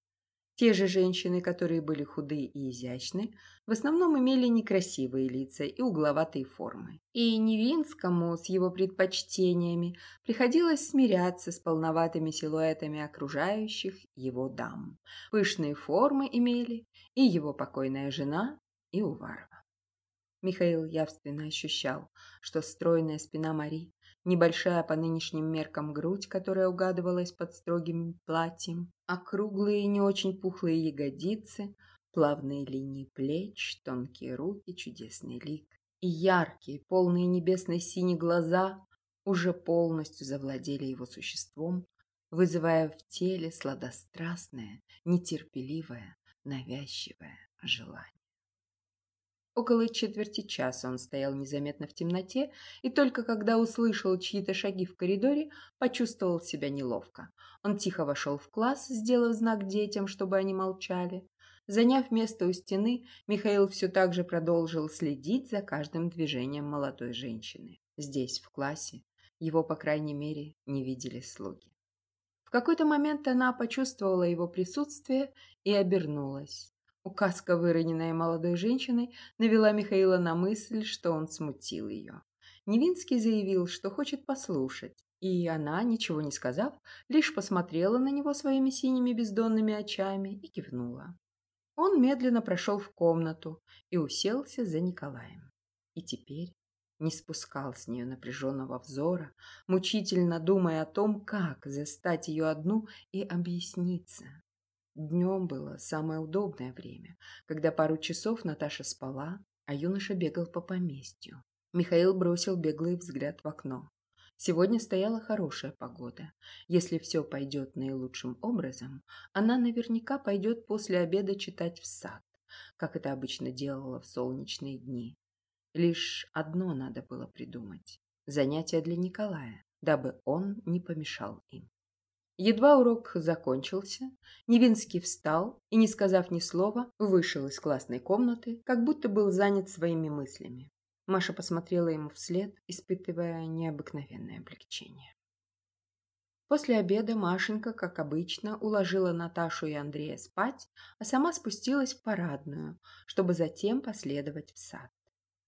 Те же женщины, которые были худые и изящны, в основном имели некрасивые лица и угловатые формы. И Невинскому с его предпочтениями приходилось смиряться с полноватыми силуэтами окружающих его дам. Пышные формы имели и его покойная жена, и Уварова. Михаил явственно ощущал, что стройная спина Мари Небольшая по нынешним меркам грудь, которая угадывалась под строгим платьем, округлые и не очень пухлые ягодицы, плавные линии плеч, тонкие руки, чудесный лик. И яркие, полные небесной синей глаза уже полностью завладели его существом, вызывая в теле сладострастное, нетерпеливое, навязчивое желание. Около четверти часа он стоял незаметно в темноте, и только когда услышал чьи-то шаги в коридоре, почувствовал себя неловко. Он тихо вошел в класс, сделав знак детям, чтобы они молчали. Заняв место у стены, Михаил все так же продолжил следить за каждым движением молодой женщины. Здесь, в классе, его, по крайней мере, не видели слуги. В какой-то момент она почувствовала его присутствие и обернулась. Указка, выроненная молодой женщиной, навела Михаила на мысль, что он смутил ее. Невинский заявил, что хочет послушать, и она, ничего не сказав, лишь посмотрела на него своими синими бездонными очами и кивнула. Он медленно прошел в комнату и уселся за Николаем. И теперь не спускал с нее напряженного взора, мучительно думая о том, как застать ее одну и объясниться. Днем было самое удобное время, когда пару часов Наташа спала, а юноша бегал по поместью. Михаил бросил беглый взгляд в окно. Сегодня стояла хорошая погода. Если все пойдет наилучшим образом, она наверняка пойдет после обеда читать в сад, как это обычно делала в солнечные дни. Лишь одно надо было придумать – занятие для Николая, дабы он не помешал им. Едва урок закончился, Невинский встал и, не сказав ни слова, вышел из классной комнаты, как будто был занят своими мыслями. Маша посмотрела ему вслед, испытывая необыкновенное облегчение. После обеда Машенька, как обычно, уложила Наташу и Андрея спать, а сама спустилась в парадную, чтобы затем последовать в сад.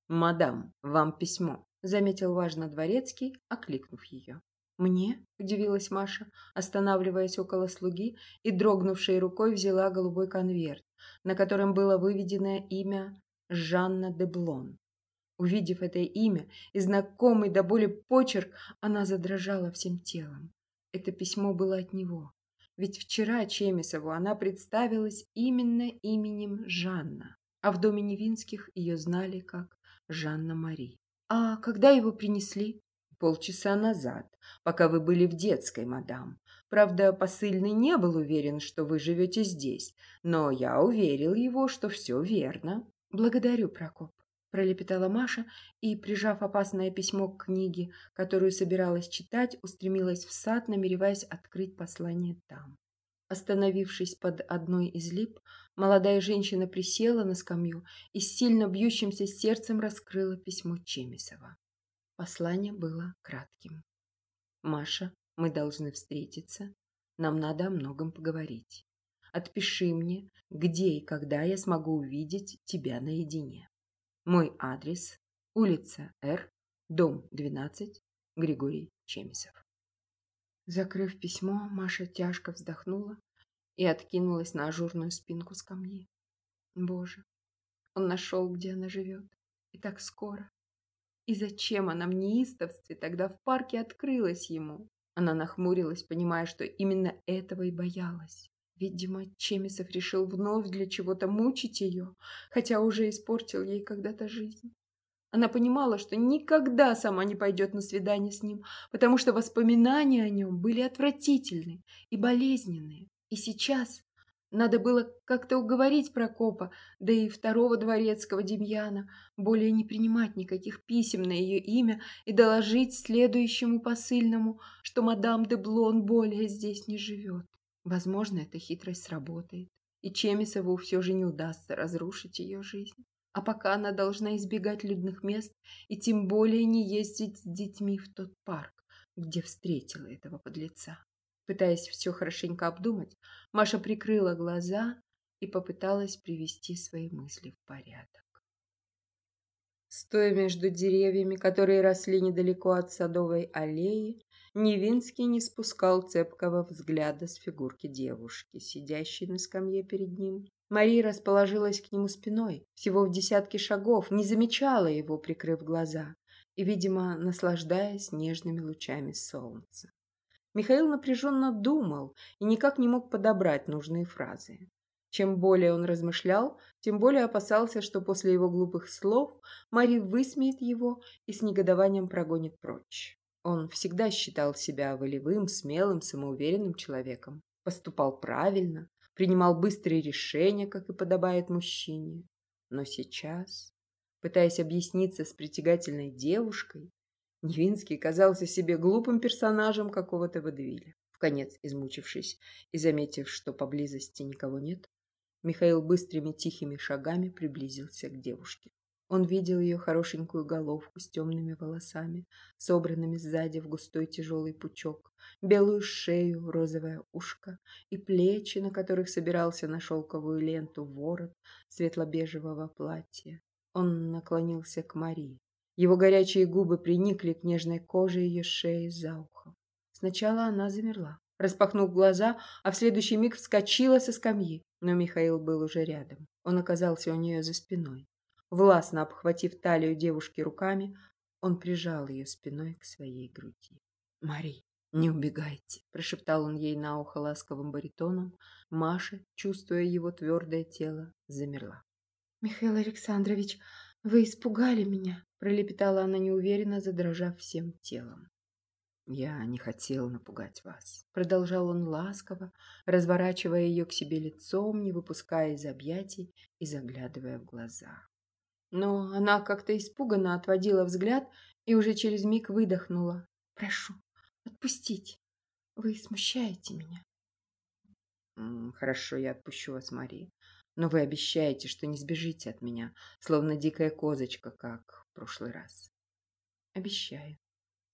«Мадам, вам письмо», — заметил важно дворецкий, окликнув ее. «Мне?» – удивилась Маша, останавливаясь около слуги и дрогнувшей рукой взяла голубой конверт, на котором было выведено имя Жанна де Блон. Увидев это имя и знакомый до боли почерк, она задрожала всем телом. Это письмо было от него. Ведь вчера Чемисову она представилась именно именем Жанна, а в доме Невинских ее знали как Жанна Мари. «А когда его принесли?» Полчаса назад, пока вы были в детской, мадам. Правда, посыльный не был уверен, что вы живете здесь, но я уверил его, что все верно. Благодарю, Прокоп, пролепетала Маша и, прижав опасное письмо к книге, которую собиралась читать, устремилась в сад, намереваясь открыть послание там. Остановившись под одной из лип, молодая женщина присела на скамью и с сильно бьющимся сердцем раскрыла письмо Чемисова. Послание было кратким. «Маша, мы должны встретиться. Нам надо о многом поговорить. Отпиши мне, где и когда я смогу увидеть тебя наедине. Мой адрес – улица Р, дом 12, Григорий Чемисов». Закрыв письмо, Маша тяжко вздохнула и откинулась на ажурную спинку скамьи. Боже, он нашел, где она живет, и так скоро. И зачем она в неистовстве тогда в парке открылась ему? Она нахмурилась, понимая, что именно этого и боялась. Видимо, Чемисов решил вновь для чего-то мучить ее, хотя уже испортил ей когда-то жизнь. Она понимала, что никогда сама не пойдет на свидание с ним, потому что воспоминания о нем были отвратительны и болезненные. И сейчас надо было как-то уговорить Прокопа, да и второго дворецкого Демьяна, более не принимать никаких писем на ее имя и доложить следующему посыльному, что мадам де Блон более здесь не живет. Возможно, эта хитрость сработает, и Чемисову все же не удастся разрушить ее жизнь. А пока она должна избегать людных мест и тем более не ездить с детьми в тот парк, где встретила этого подлеца. Пытаясь все хорошенько обдумать, Маша прикрыла глаза и попыталась привести свои мысли в порядок. Стоя между деревьями, которые росли недалеко от садовой аллеи, Невинский не спускал цепкого взгляда с фигурки девушки, сидящей на скамье перед ним. Мария расположилась к нему спиной, всего в десятке шагов, не замечала его, прикрыв глаза, и, видимо, наслаждаясь нежными лучами солнца. Михаил напряженно думал и никак не мог подобрать нужные фразы. Чем более он размышлял, тем более опасался, что после его глупых слов Мари высмеет его и с негодованием прогонит прочь. Он всегда считал себя волевым, смелым, самоуверенным человеком, поступал правильно, принимал быстрые решения, как и подобает мужчине. Но сейчас, пытаясь объясниться с притягательной девушкой, Невинский казался себе глупым персонажем какого-то водевиля. Вконец измучившись и заметив, что поблизости никого нет, Михаил быстрыми тихими шагами приблизился к девушке. Он видел ее хорошенькую головку с темными волосами, собранными сзади в густой тяжелый пучок, белую шею, розовое ушко и плечи, на которых собирался на шелковую ленту ворот светло-бежевого платья. Он наклонился к Марии. Его горячие губы приникли к нежной коже ее шеи за ухом. Сначала она замерла, распахнув глаза, а в следующий миг вскочила со скамьи. Но Михаил был уже рядом. Он оказался у нее за спиной. Властно обхватив талию девушки руками, он прижал ее спиной к своей груди. «Мари, не убегайте!» – прошептал он ей на ухо ласковым баритоном. Маша, чувствуя его твердое тело, замерла. «Михаил Александрович, вы испугали меня!» Пролепетала она неуверенно, задрожав всем телом. «Я не хотел напугать вас», — продолжал он ласково, разворачивая ее к себе лицом, не выпуская из объятий и заглядывая в глаза. Но она как-то испуганно отводила взгляд и уже через миг выдохнула. «Прошу, отпустите. Вы смущаете меня». «Хорошо, я отпущу вас, Мария. Но вы обещаете, что не сбежите от меня, словно дикая козочка, как прошлый раз». «Обещаю».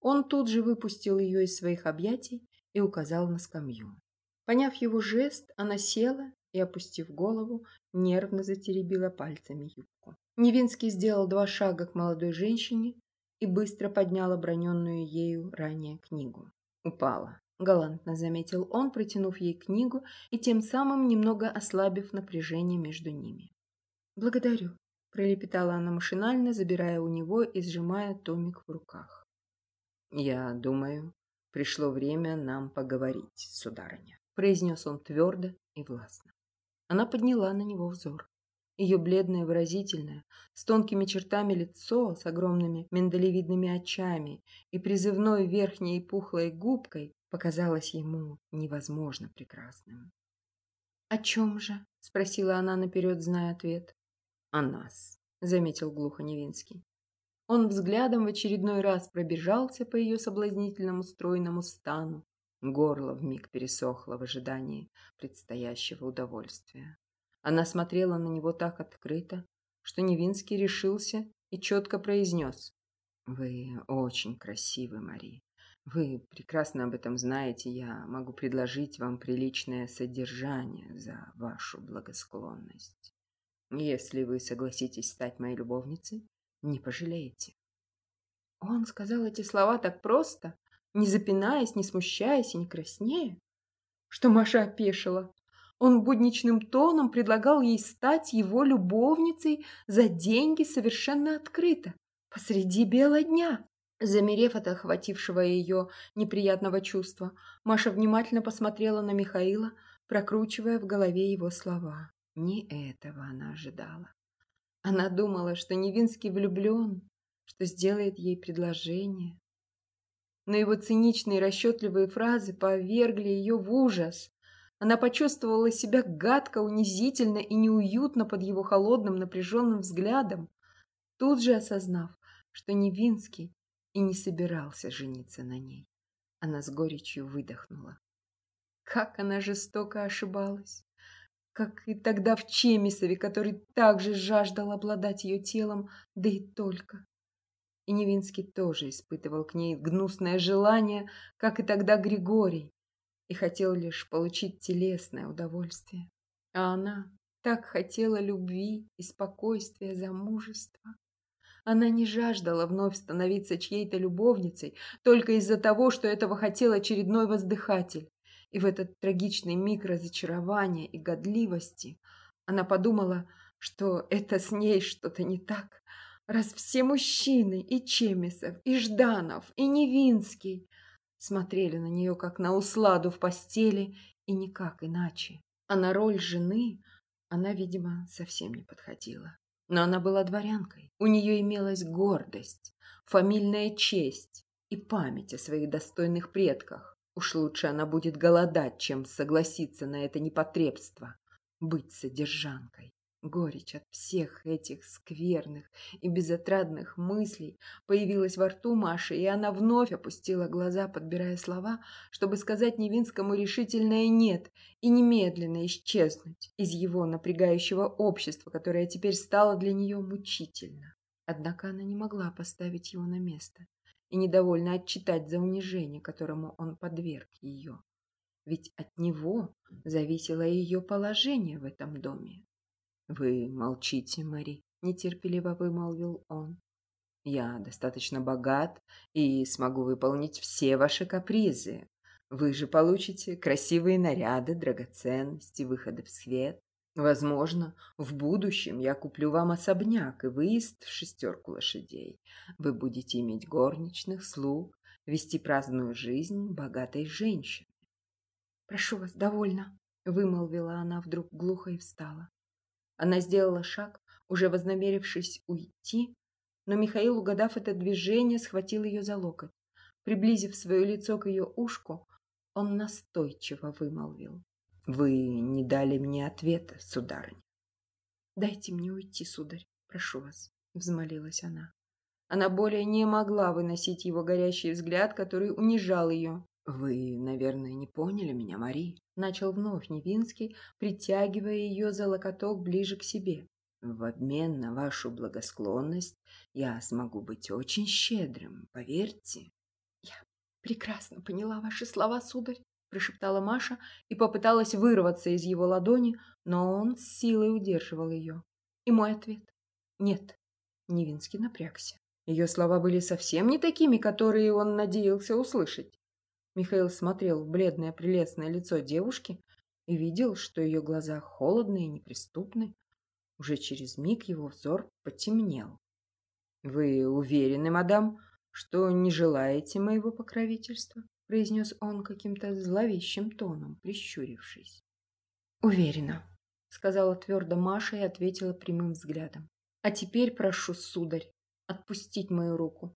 Он тут же выпустил ее из своих объятий и указал на скамью. Поняв его жест, она села и, опустив голову, нервно затеребила пальцами юбку. Невинский сделал два шага к молодой женщине и быстро поднял оброненную ею ранее книгу. Упала. Галантно заметил он, протянув ей книгу и тем самым немного ослабив напряжение между ними. «Благодарю», – пролепетала она машинально, забирая у него и сжимая томик в руках. «Я думаю, пришло время нам поговорить, сударыня», – произнес он твердо и властно. Она подняла на него взор. Ее бледное, выразительное, с тонкими чертами лицо, с огромными миндалевидными очами и призывной верхней пухлой губкой показалось ему невозможно прекрасным. «О чем же?» – спросила она наперед, зная ответ. «О нас», – заметил глухо Невинский. Он взглядом в очередной раз пробежался по ее соблазнительному стройному стану. Горло вмиг пересохло в ожидании предстоящего удовольствия. Она смотрела на него так открыто, что Невинский решился и четко произнес. «Вы очень красивы, Мари. Вы прекрасно об этом знаете. Я могу предложить вам приличное содержание за вашу благосклонность. Если вы согласитесь стать моей любовницей, не пожалеете». Он сказал эти слова так просто, не запинаясь, не смущаясь и не краснея, что Маша опешила. Он будничным тоном предлагал ей стать его любовницей за деньги совершенно открыто, посреди бела дня. Замерев от охватившего ее неприятного чувства, Маша внимательно посмотрела на Михаила, прокручивая в голове его слова. Не этого она ожидала. Она думала, что Невинский влюблен, что сделает ей предложение. Но его циничные расчетливые фразы повергли ее в ужас. Она почувствовала себя гадко, унизительно и неуютно под его холодным напряженным взглядом, тут же осознав, что Невинский и не собирался жениться на ней. Она с горечью выдохнула. Как она жестоко ошибалась! Как и тогда в Чемисове, который также жаждал обладать ее телом, да и только. И Невинский тоже испытывал к ней гнусное желание, как и тогда Григорий и хотел лишь получить телесное удовольствие. А она так хотела любви и спокойствия замужества. Она не жаждала вновь становиться чьей-то любовницей только из-за того, что этого хотел очередной воздыхатель. И в этот трагичный миг разочарования и годливости она подумала, что это с ней что-то не так, раз все мужчины, и Чемисов, и Жданов, и Невинский смотрели на нее как на усладу в постели и никак иначе. А на роль жены она, видимо, совсем не подходила. Но она была дворянкой. У нее имелась гордость, фамильная честь и память о своих достойных предках. Уж лучше она будет голодать, чем согласиться на это непотребство – быть содержанкой. Горечь от всех этих скверных и безотрадных мыслей появилась во рту Маши, и она вновь опустила глаза, подбирая слова, чтобы сказать Невинскому решительное «нет» и немедленно исчезнуть из его напрягающего общества, которое теперь стало для нее мучительно. Однако она не могла поставить его на место и недовольно отчитать за унижение, которому он подверг ее. Ведь от него зависело ее положение в этом доме. «Вы молчите, Мари», — нетерпеливо вымолвил он. «Я достаточно богат и смогу выполнить все ваши капризы. Вы же получите красивые наряды, драгоценности, выходы в свет. Возможно, в будущем я куплю вам особняк и выезд в шестерку лошадей. Вы будете иметь горничных, слуг, вести праздную жизнь богатой женщины. «Прошу вас, довольно», — вымолвила она вдруг глухо и встала. Она сделала шаг, уже вознамерившись уйти, но Михаил, угадав это движение, схватил ее за локоть. Приблизив свое лицо к ее ушку, он настойчиво вымолвил. «Вы не дали мне ответа, сударыня». «Дайте мне уйти, сударь, прошу вас». — взмолилась она. Она более не могла выносить его горящий взгляд, который унижал ее. «Вы, наверное, не поняли меня, Мари?» — начал вновь Невинский, притягивая ее за локоток ближе к себе. «В обмен на вашу благосклонность я смогу быть очень щедрым, поверьте». «Я прекрасно поняла ваши слова, сударь», — прошептала Маша и попыталась вырваться из его ладони, но он с силой удерживал ее. И мой ответ — нет. Невинский напрягся. Ее слова были совсем не такими, которые он надеялся услышать. Михаил смотрел в бледное прелестное лицо девушки и видел, что ее глаза холодные и неприступны. Уже через миг его взор потемнел. «Вы уверены, мадам, что не желаете моего покровительства?» Произнес он каким-то зловещим тоном, прищурившись. «Уверена», — сказала твердо Маша и ответила прямым взглядом. «А теперь прошу, сударь, отпустить мою руку.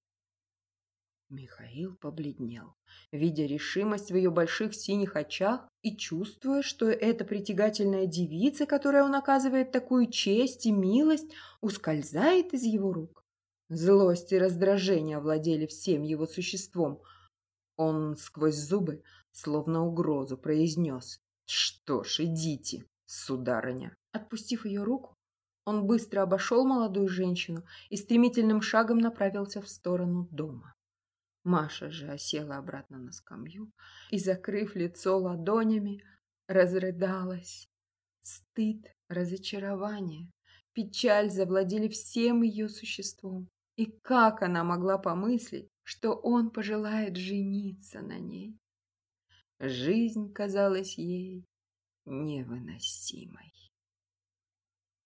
Михаил побледнел, видя решимость в ее больших синих очах и чувствуя, что эта притягательная девица, которой он оказывает такую честь и милость, ускользает из его рук. Злость и раздражение овладели всем его существом. Он сквозь зубы, словно угрозу, произнес «Что ж, идите, сударыня». Отпустив ее руку, он быстро обошел молодую женщину и стремительным шагом направился в сторону дома. Маша же осела обратно на скамью и, закрыв лицо ладонями, разрыдалась. Стыд, разочарование, печаль завладели всем ее существом. И как она могла помыслить, что он пожелает жениться на ней? Жизнь казалась ей невыносимой.